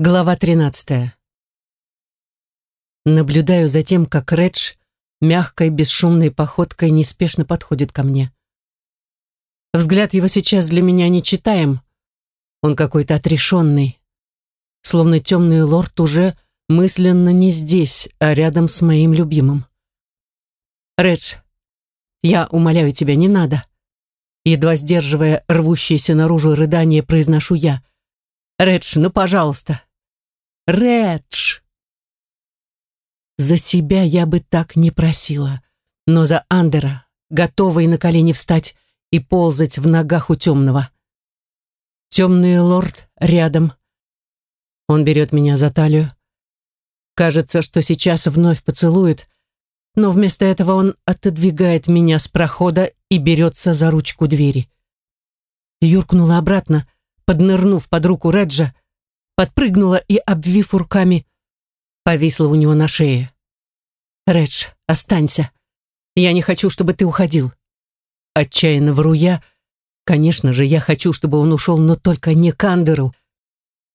Глава 13. Наблюдаю за тем, как Редж мягкой, бесшумной походкой неспешно подходит ко мне. Взгляд его сейчас для меня не читаем. Он какой-то отрешенный. Словно темный лорд уже мысленно не здесь, а рядом с моим любимым. «Редж, я умоляю тебя, не надо». Едва сдерживая рвущееся наружу рыдание, произношу я – Редж, ну, пожалуйста. Редж. За себя я бы так не просила, но за Андера, готовый на колени встать и ползать в ногах у темного. Темный лорд рядом. Он берет меня за талию. Кажется, что сейчас вновь поцелует, но вместо этого он отодвигает меня с прохода и берется за ручку двери. Юркнула обратно, поднырнув под руку Реджа, подпрыгнула и, обвив руками, повисла у него на шее. «Редж, останься. Я не хочу, чтобы ты уходил». Отчаянно вру я. Конечно же, я хочу, чтобы он ушел, но только не Кандеру.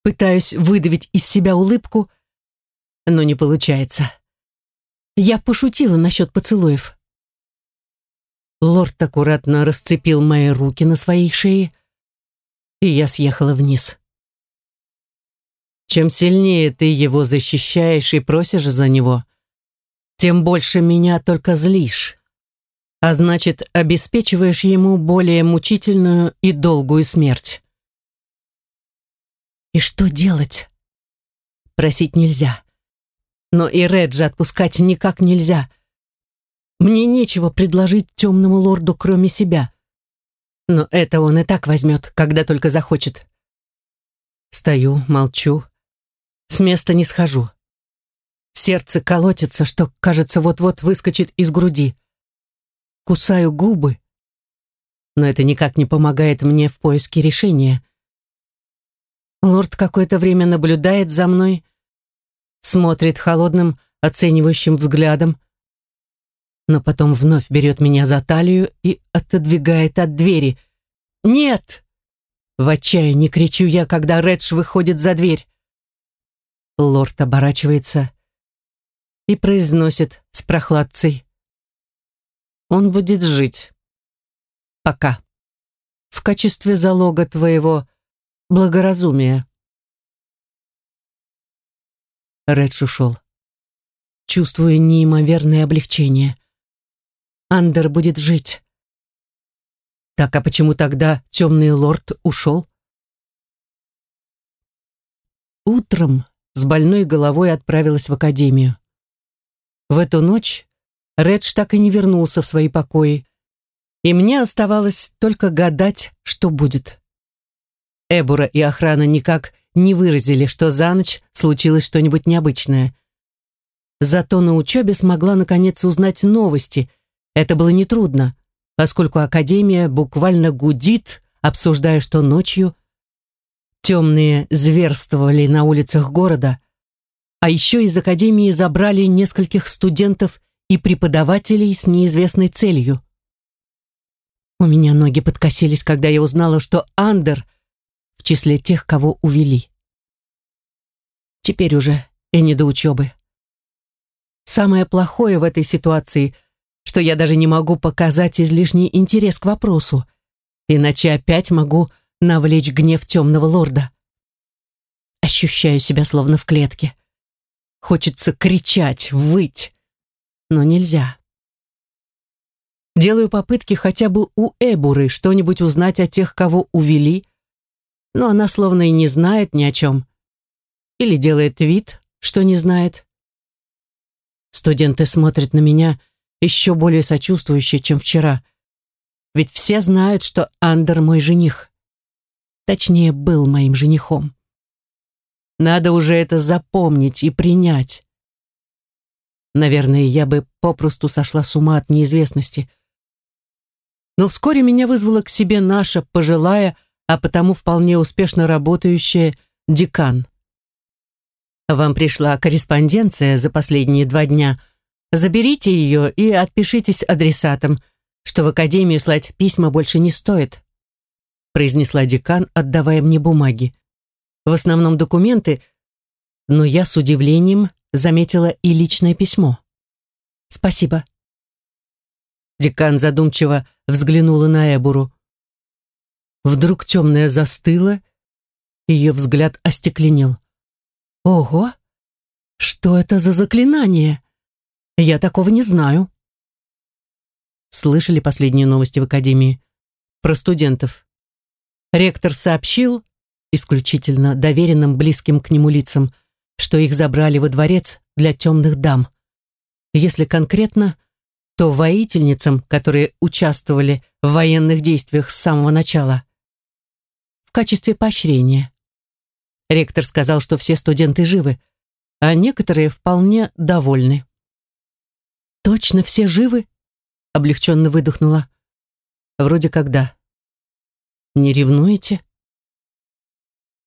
Пытаюсь выдавить из себя улыбку, но не получается. Я пошутила насчет поцелуев. Лорд аккуратно расцепил мои руки на своей шее, и я съехала вниз. Чем сильнее ты его защищаешь и просишь за него, тем больше меня только злишь, а значит, обеспечиваешь ему более мучительную и долгую смерть. И что делать? Просить нельзя. Но и Реджи отпускать никак нельзя. Мне нечего предложить темному лорду, кроме себя. Но это он и так возьмет, когда только захочет. Стою, молчу. С места не схожу. Сердце колотится, что, кажется, вот-вот выскочит из груди. Кусаю губы, но это никак не помогает мне в поиске решения. Лорд какое-то время наблюдает за мной, смотрит холодным, оценивающим взглядом, но потом вновь берет меня за талию и отодвигает от двери. «Нет!» В отчаянии кричу я, когда Редж выходит за дверь. Лорд оборачивается и произносит с прохладцей. Он будет жить. Пока. В качестве залога твоего благоразумия. Редж ушел. Чувствую неимоверное облегчение. Андер будет жить. Так, а почему тогда темный лорд ушел? Утром с больной головой отправилась в академию. В эту ночь Редж так и не вернулся в свои покои, и мне оставалось только гадать, что будет. Эбура и охрана никак не выразили, что за ночь случилось что-нибудь необычное. Зато на учебе смогла наконец узнать новости, это было нетрудно, поскольку Академия буквально гудит, обсуждая, что ночью темные зверствовали на улицах города, а еще из Академии забрали нескольких студентов и преподавателей с неизвестной целью. У меня ноги подкосились, когда я узнала, что Андер в числе тех, кого увели. Теперь уже и не до учебы. Самое плохое в этой ситуации – что я даже не могу показать излишний интерес к вопросу, иначе опять могу навлечь гнев темного лорда. Ощущаю себя словно в клетке. Хочется кричать, выть, но нельзя. Делаю попытки хотя бы у Эбуры что-нибудь узнать о тех, кого увели, но она словно и не знает ни о чем. Или делает вид, что не знает. Студенты смотрят на меня еще более сочувствующая, чем вчера. Ведь все знают, что Андер мой жених. Точнее, был моим женихом. Надо уже это запомнить и принять. Наверное, я бы попросту сошла с ума от неизвестности. Но вскоре меня вызвала к себе наша пожилая, а потому вполне успешно работающая декан. «Вам пришла корреспонденция за последние два дня», Заберите ее и отпишитесь адресатом, что в академию слать письма больше не стоит», произнесла декан, отдавая мне бумаги. В основном документы, но я с удивлением заметила и личное письмо. «Спасибо». Декан задумчиво взглянула на Эбуру. Вдруг темная застыла, ее взгляд остекленел. «Ого! Что это за заклинание? Я такого не знаю». Слышали последние новости в Академии? Про студентов. Ректор сообщил, исключительно доверенным близким к нему лицам, что их забрали во дворец для темных дам. Если конкретно, то воительницам, которые участвовали в военных действиях с самого начала. В качестве поощрения. Ректор сказал, что все студенты живы, а некоторые вполне довольны. «Точно все живы?» — облегченно выдохнула. «Вроде когда». «Не ревнуете?»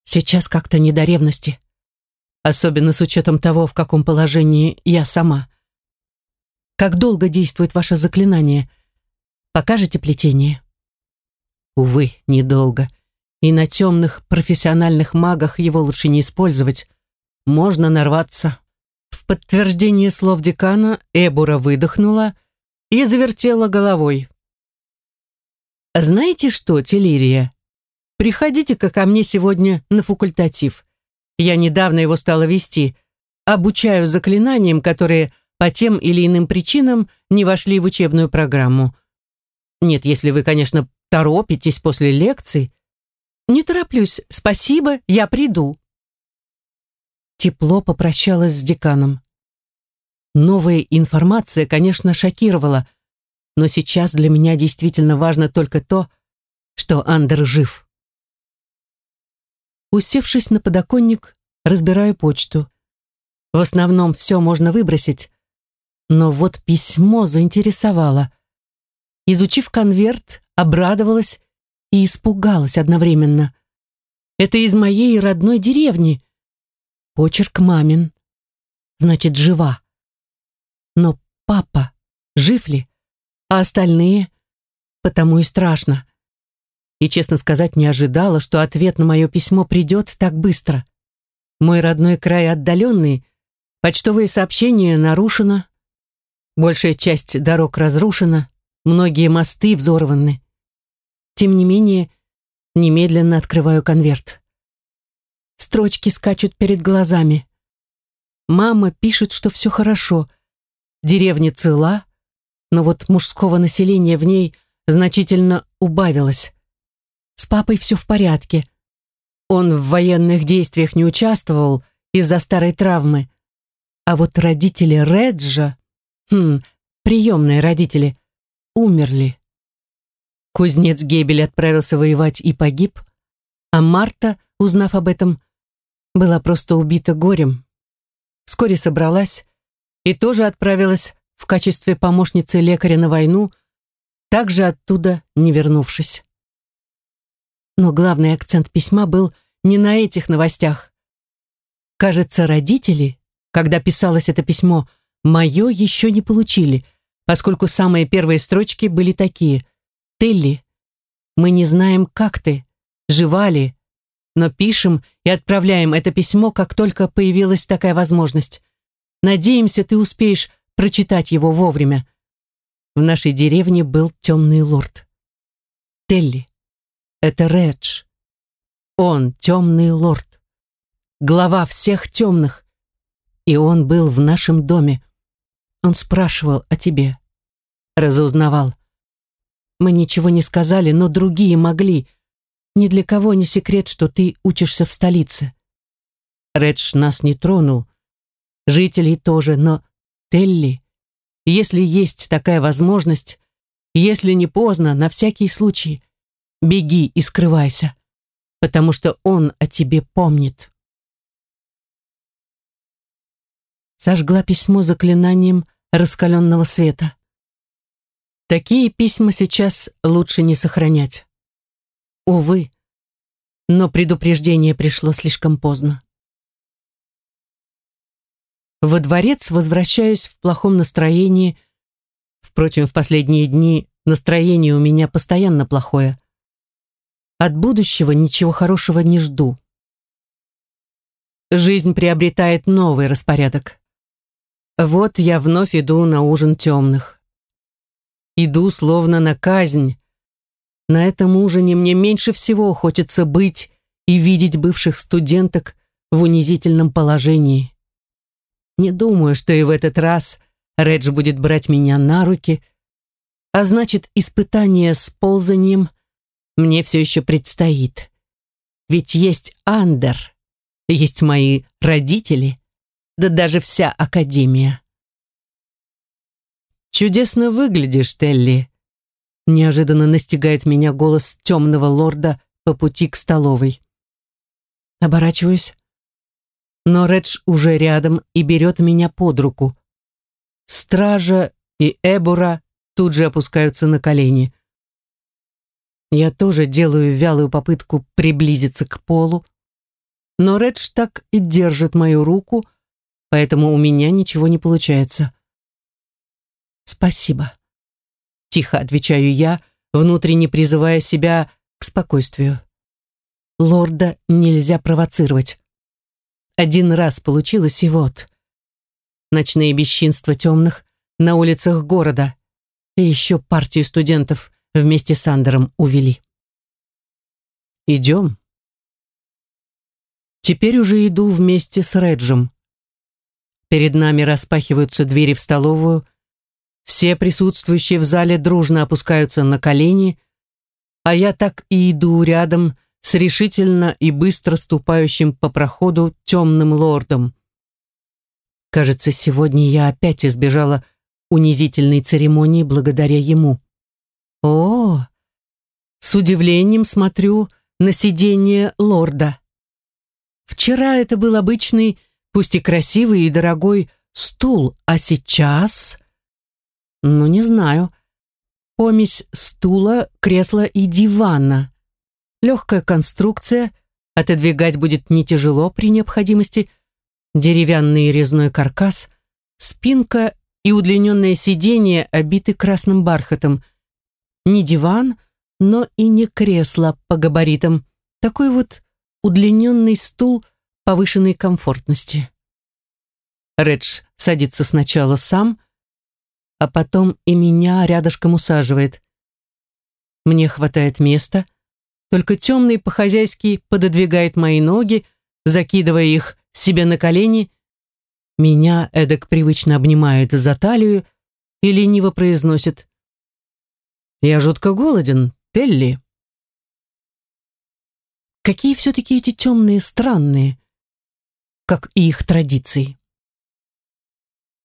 «Сейчас как-то не до ревности особенно с учетом того, в каком положении я сама. Как долго действует ваше заклинание? Покажете плетение? Увы, недолго. И на темных профессиональных магах его лучше не использовать. Можно нарваться. Подтверждение слов декана Эбура выдохнула и завертела головой. «Знаете что, Телирия? Приходите-ка ко мне сегодня на факультатив. Я недавно его стала вести. Обучаю заклинаниям, которые по тем или иным причинам не вошли в учебную программу. Нет, если вы, конечно, торопитесь после лекций. Не тороплюсь, спасибо, я приду. Тепло попрощалась с деканом. Новая информация, конечно, шокировала, но сейчас для меня действительно важно только то, что Андер жив. Усевшись на подоконник, разбираю почту. В основном все можно выбросить, но вот письмо заинтересовало. Изучив конверт, обрадовалась и испугалась одновременно. Это из моей родной деревни. Почерк мамин. Значит, жива. Но папа жив ли? А остальные? Потому и страшно и, честно сказать, не ожидала, что ответ на мое письмо придет так быстро. Мой родной край отдаленный, почтовые сообщения нарушено, большая часть дорог разрушена, многие мосты взорваны. Тем не менее, немедленно открываю конверт. Строчки скачут перед глазами. Мама пишет, что все хорошо, деревня цела, но вот мужского населения в ней значительно убавилось. С папой все в порядке. Он в военных действиях не участвовал из-за старой травмы. А вот родители Реджа, хм, приемные родители, умерли. Кузнец Гебель отправился воевать и погиб, а Марта, узнав об этом, была просто убита горем. Вскоре собралась и тоже отправилась в качестве помощницы лекаря на войну, также оттуда не вернувшись. Но главный акцент письма был не на этих новостях. Кажется, родители, когда писалось это письмо, мое еще не получили, поскольку самые первые строчки были такие. «Телли, мы не знаем, как ты, жива ли, но пишем и отправляем это письмо, как только появилась такая возможность. Надеемся, ты успеешь прочитать его вовремя. В нашей деревне был темный лорд. Телли, это Редж. Он темный лорд. Глава всех темных. И он был в нашем доме. Он спрашивал о тебе. Разузнавал. Мы ничего не сказали, но другие могли. Ни для кого не секрет, что ты учишься в столице. Редж нас не тронул. Жителей тоже, но Телли, если есть такая возможность, если не поздно, на всякий случай, Беги и скрывайся, потому что он о тебе помнит. Сожгла письмо заклинанием раскаленного света. Такие письма сейчас лучше не сохранять. Увы, но предупреждение пришло слишком поздно. Во дворец возвращаюсь в плохом настроении. Впрочем, в последние дни настроение у меня постоянно плохое. От будущего ничего хорошего не жду. жизнь приобретает новый распорядок. Вот я вновь иду на ужин темных. Иду словно на казнь. На этом ужине мне меньше всего хочется быть и видеть бывших студенток в унизительном положении. Не думаю, что и в этот раз Редж будет брать меня на руки, а значит, испытание с ползанием мне все еще предстоит. Ведь есть Андер, есть мои родители, да даже вся Академия. «Чудесно выглядишь, Телли», — неожиданно настигает меня голос темного лорда по пути к столовой. Оборачиваюсь, но Редж уже рядом и берет меня под руку. Стража и Эбура тут же опускаются на колени. Я тоже делаю вялую попытку приблизиться к полу, но Редж так и держит мою руку, поэтому у меня ничего не получается. «Спасибо», — тихо отвечаю я, внутренне призывая себя к спокойствию. Лорда нельзя провоцировать. Один раз получилось, и вот. Ночные бесчинства темных на улицах города. И еще партию студентов вместе с Андером увели. «Идем». Теперь уже иду вместе с Реджем. Перед нами распахиваются двери в столовую, все присутствующие в зале дружно опускаются на колени, а я так и иду рядом с решительно и быстро ступающим по проходу темным лордом. Кажется, сегодня я опять избежала унизительной церемонии благодаря ему. О, с удивлением смотрю на сиденье лорда. Вчера это был обычный, пусть и красивый и дорогой стул, а сейчас... Ну, не знаю. Помесь стула, кресла и дивана. Легкая конструкция, отодвигать будет не тяжело при необходимости, деревянный резной каркас, спинка и удлиненное сиденье обиты красным бархатом. Не диван, но и не кресло по габаритам. Такой вот удлиненный стул повышенной комфортности. Редж садится сначала сам, а потом и меня рядышком усаживает. Мне хватает места, только темный по-хозяйски пододвигает мои ноги, закидывая их себе на колени. Меня эдак привычно обнимает за талию и лениво произносит «Я жутко голоден, Телли». Какие все-таки эти темные странные, как и их традиции.